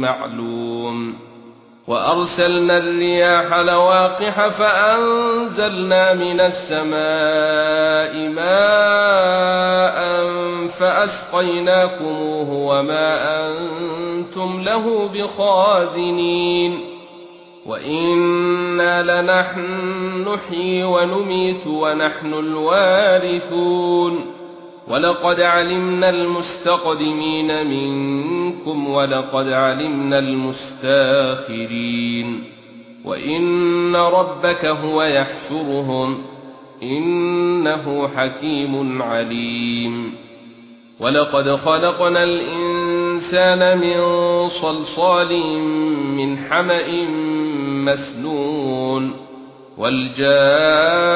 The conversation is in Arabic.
معلوم. وأرسلنا الرياح لواقح فأنزلنا من السماء ماء فأسقيناكموه وما أنتم له بخازنين. وإنا لنحن نحيي ونميت ونحن الوارثون. ولقد علمنا المستقدمين منكم ولقد علمنا المستاخرين وان ربك هو يحشرهم انه حكيم عليم ولقد خلقنا الانسان من صلصال من حمأ مسنون والجان